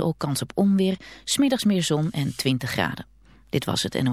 ook kans op onweer, smiddags meer zon en 20 graden. Dit was het NO.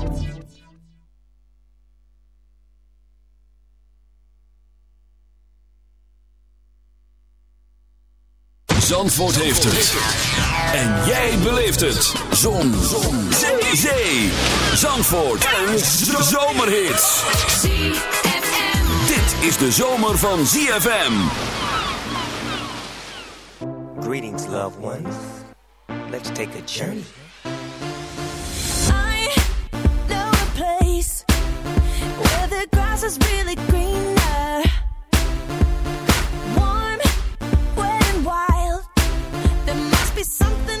Zandvoort heeft het. En jij beleeft het. Zon. Zon. Zee. Zee. Zandvoort. Een zomerhit. Dit is de zomer van ZFM. Greetings, loved ones. Let's take a journey. I know a place where the grass is really greener. Something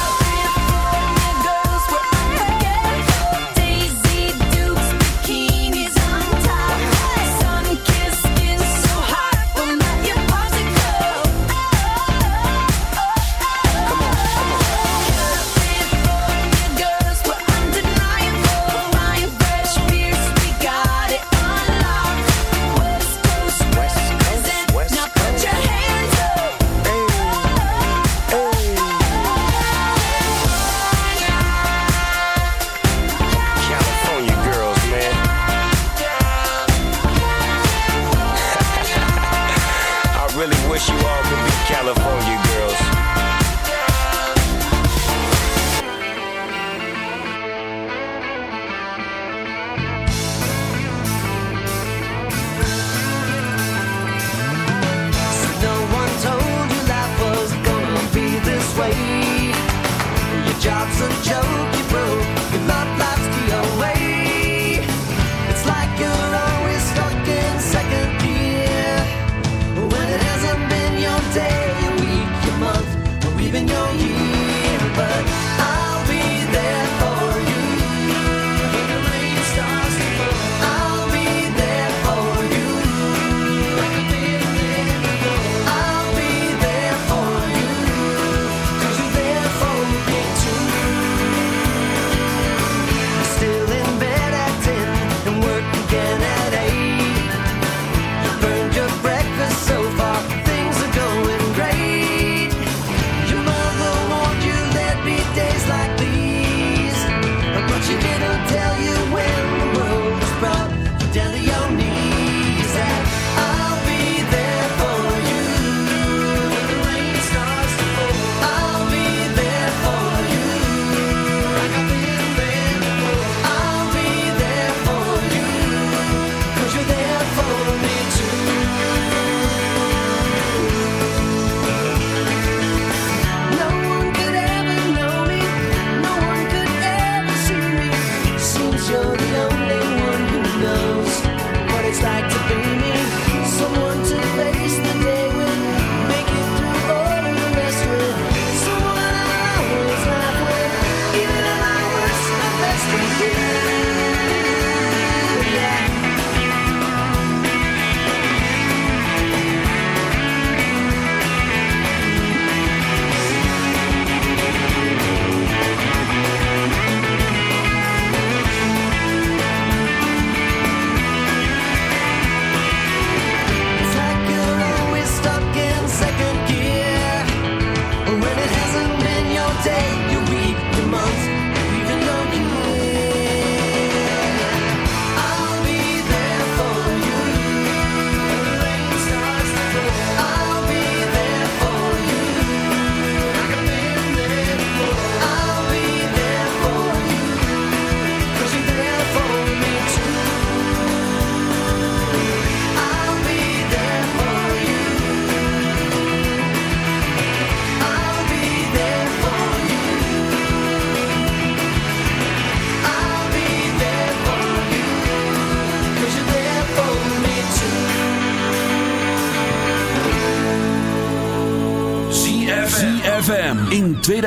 California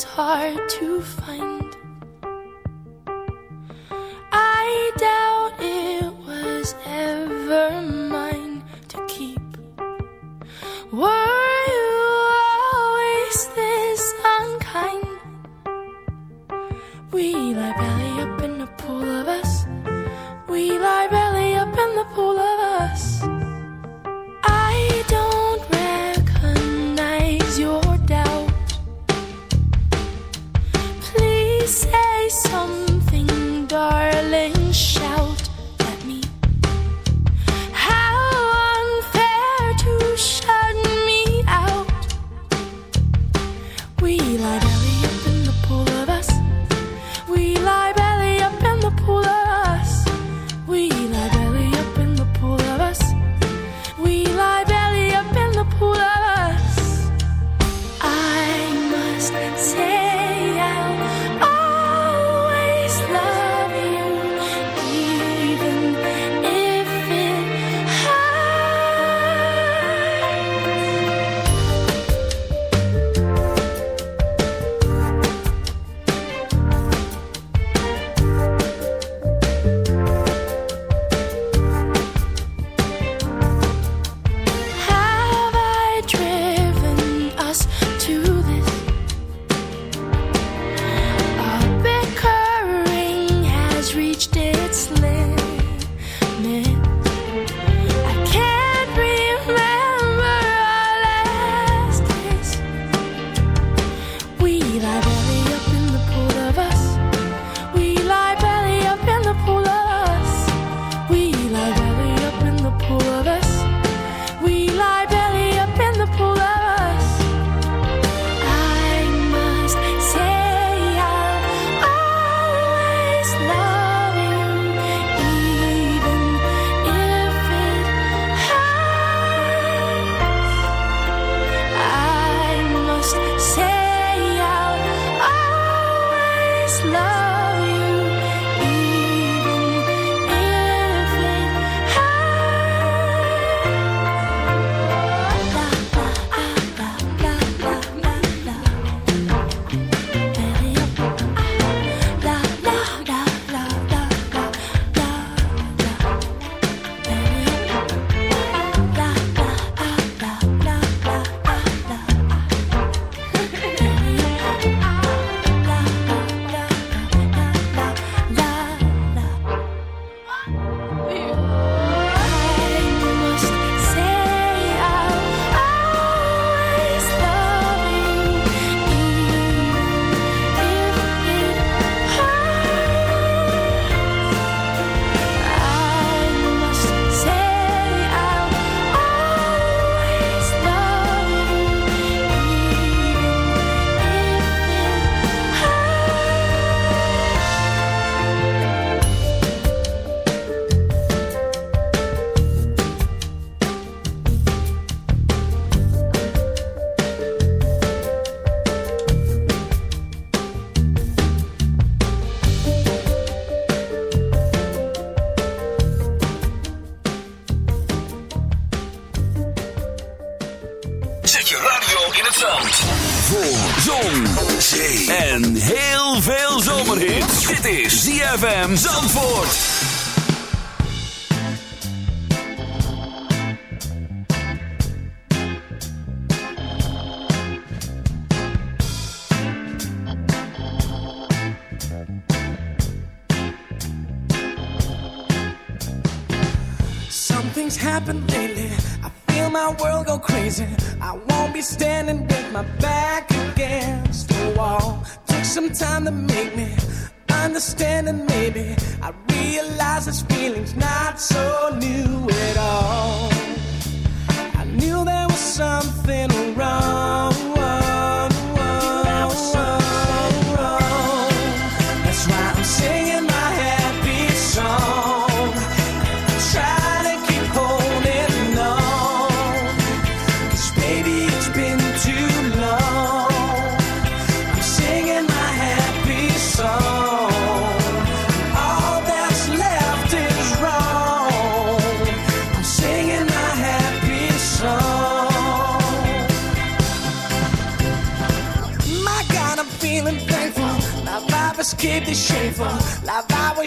was hard to find. ZFM Zandvoort. happened lately. I feel my world go crazy. I won't be standing with my back against the wall. Took some time to make me understanding, maybe I realize this feeling's not so new.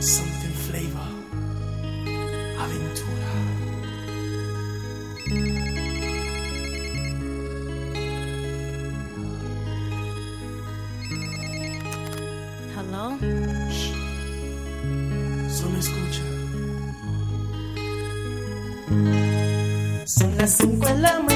something flavor, aventura. Hello. Shh. Solo escucha. Son las 5 de la mañana.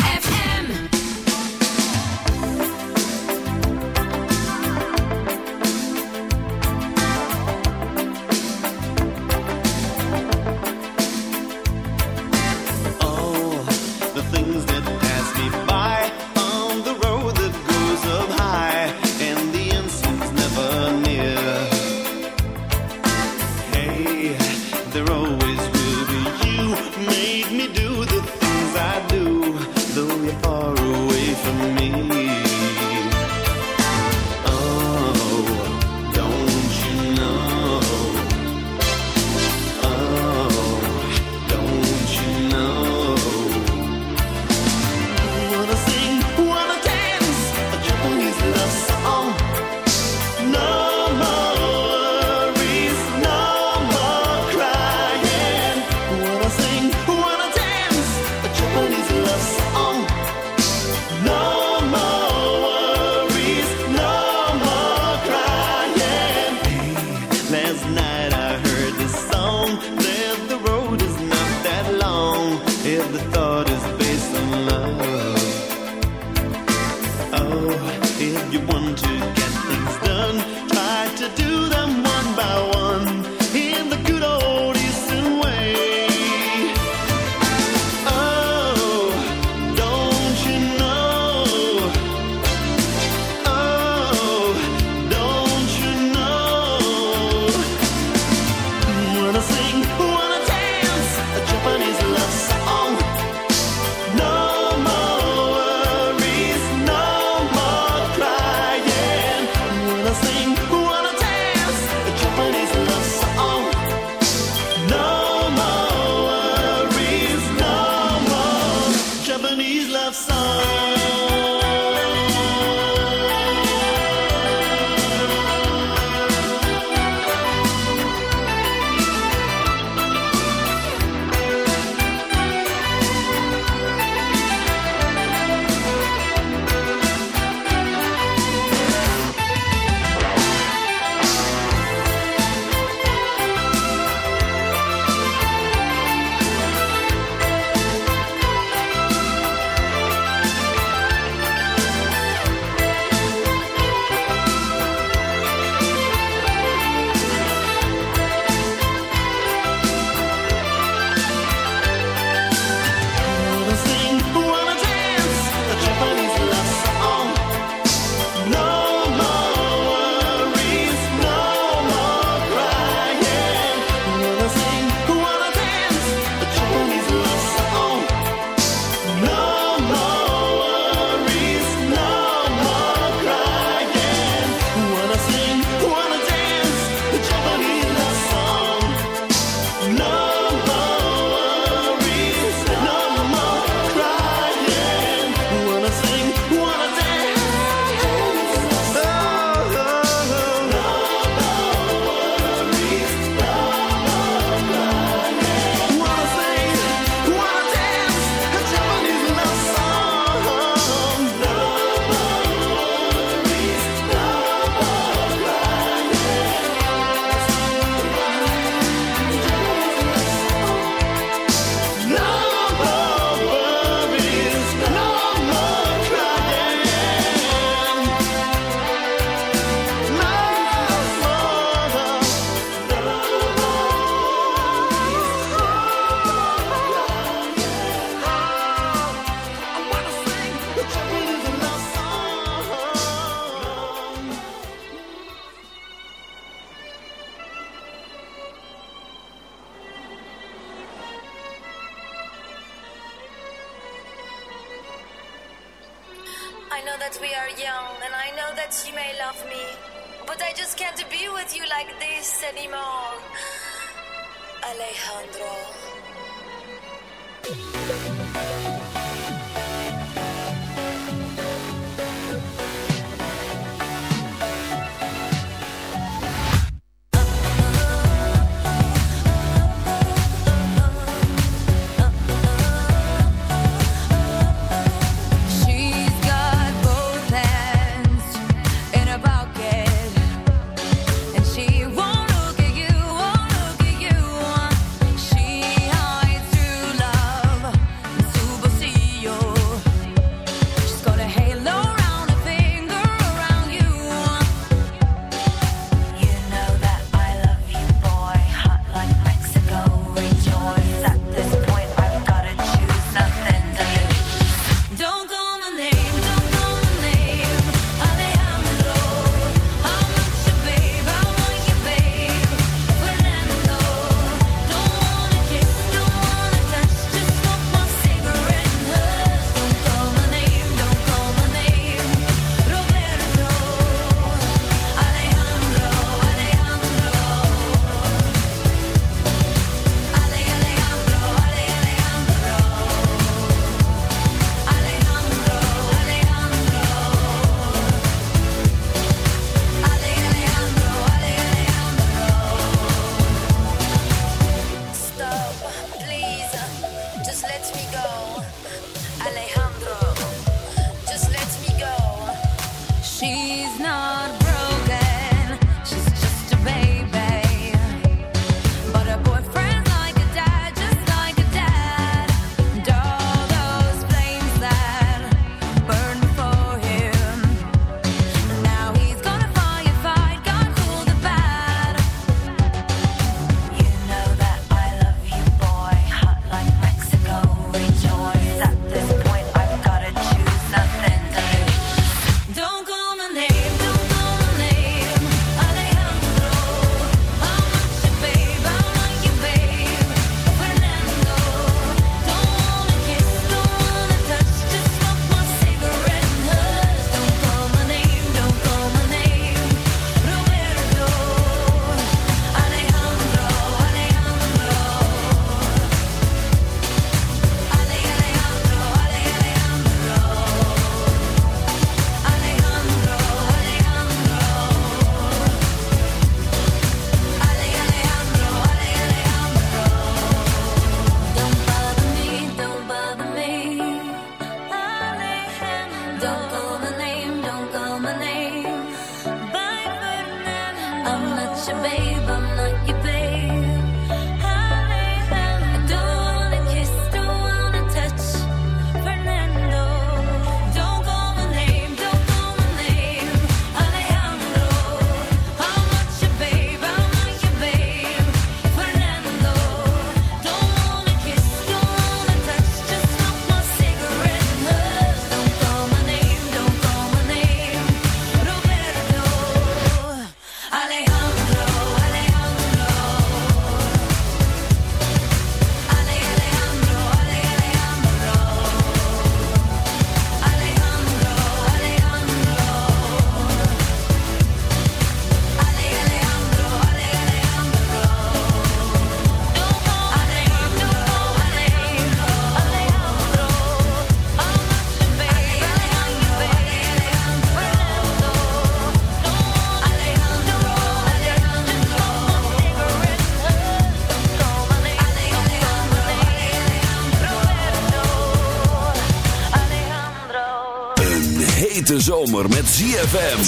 hete zomer met ZFM.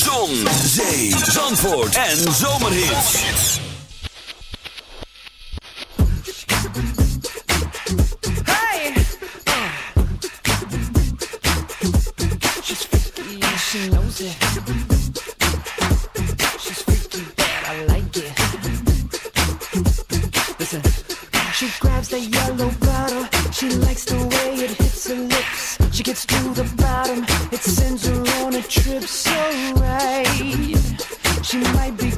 Zon, zee, zandvoort en zomerhits. Hey! She's she knows it. She's freaky, but I like it. Listen. She grabs the yellow bottle. She likes the way it hits her lips. She gets to the bottom, it sends her on a trip so right. She might be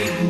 Thank you.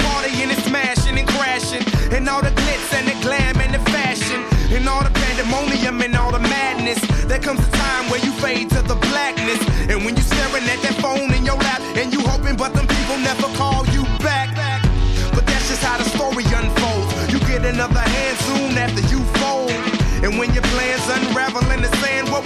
pandemonium and all the madness, there comes a time where you fade to the blackness. And when you staring at that phone in your lap, and you hoping, but them people never call you back. But that's just how the story unfolds. You get another hand soon after you fold. And when your plans unravel in the sand,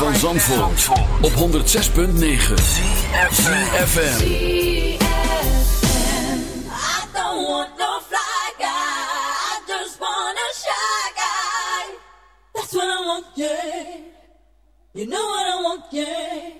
Van Zandvoort op 106.9 ZFM. I don't want no fly guy. I just want a shy guy. That's what I want, yeah. You know what I want, yeah.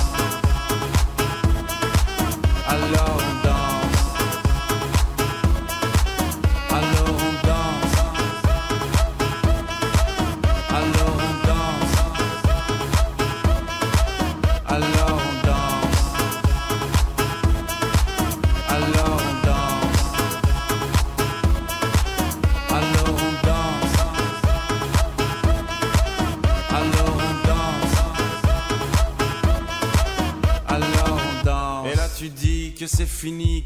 alone.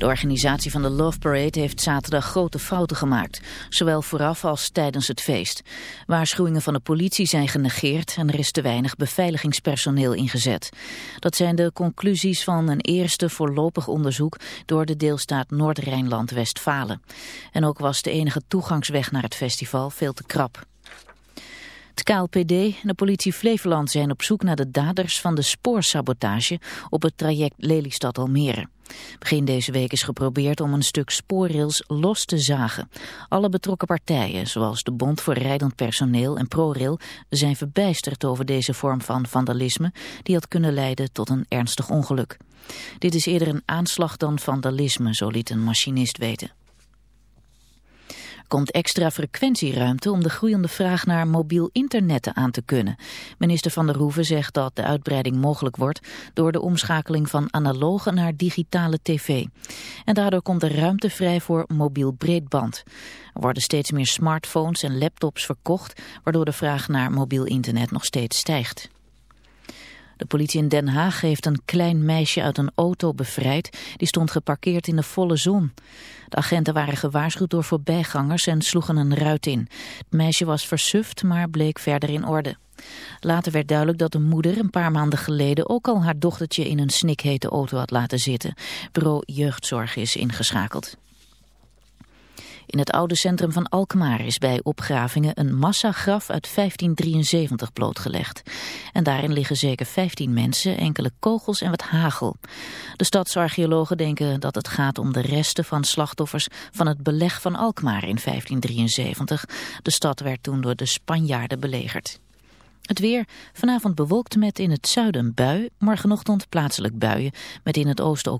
De organisatie van de Love Parade heeft zaterdag grote fouten gemaakt. Zowel vooraf als tijdens het feest. Waarschuwingen van de politie zijn genegeerd en er is te weinig beveiligingspersoneel ingezet. Dat zijn de conclusies van een eerste voorlopig onderzoek door de deelstaat Noord-Rijnland-Westfalen. En ook was de enige toegangsweg naar het festival veel te krap. Het KLPD en de politie Flevoland zijn op zoek naar de daders van de spoorsabotage op het traject Lelystad-Almere. Begin deze week is geprobeerd om een stuk spoorrails los te zagen. Alle betrokken partijen, zoals de Bond voor Rijdend Personeel en ProRail, zijn verbijsterd over deze vorm van vandalisme die had kunnen leiden tot een ernstig ongeluk. Dit is eerder een aanslag dan vandalisme, zo liet een machinist weten komt extra frequentieruimte om de groeiende vraag naar mobiel internet aan te kunnen. Minister Van der Hoeven zegt dat de uitbreiding mogelijk wordt door de omschakeling van analoge naar digitale tv. En daardoor komt er ruimte vrij voor mobiel breedband. Er worden steeds meer smartphones en laptops verkocht, waardoor de vraag naar mobiel internet nog steeds stijgt. De politie in Den Haag heeft een klein meisje uit een auto bevrijd. Die stond geparkeerd in de volle zon. De agenten waren gewaarschuwd door voorbijgangers en sloegen een ruit in. Het meisje was versuft, maar bleek verder in orde. Later werd duidelijk dat de moeder een paar maanden geleden ook al haar dochtertje in een snikhete auto had laten zitten. Bureau Jeugdzorg is ingeschakeld. In het oude centrum van Alkmaar is bij opgravingen een massagraf uit 1573 blootgelegd. En daarin liggen zeker 15 mensen, enkele kogels en wat hagel. De stadsarcheologen denken dat het gaat om de resten van slachtoffers van het beleg van Alkmaar in 1573. De stad werd toen door de Spanjaarden belegerd. Het weer, vanavond bewolkt met in het zuiden bui, morgenochtend plaatselijk buien, met in het oosten ook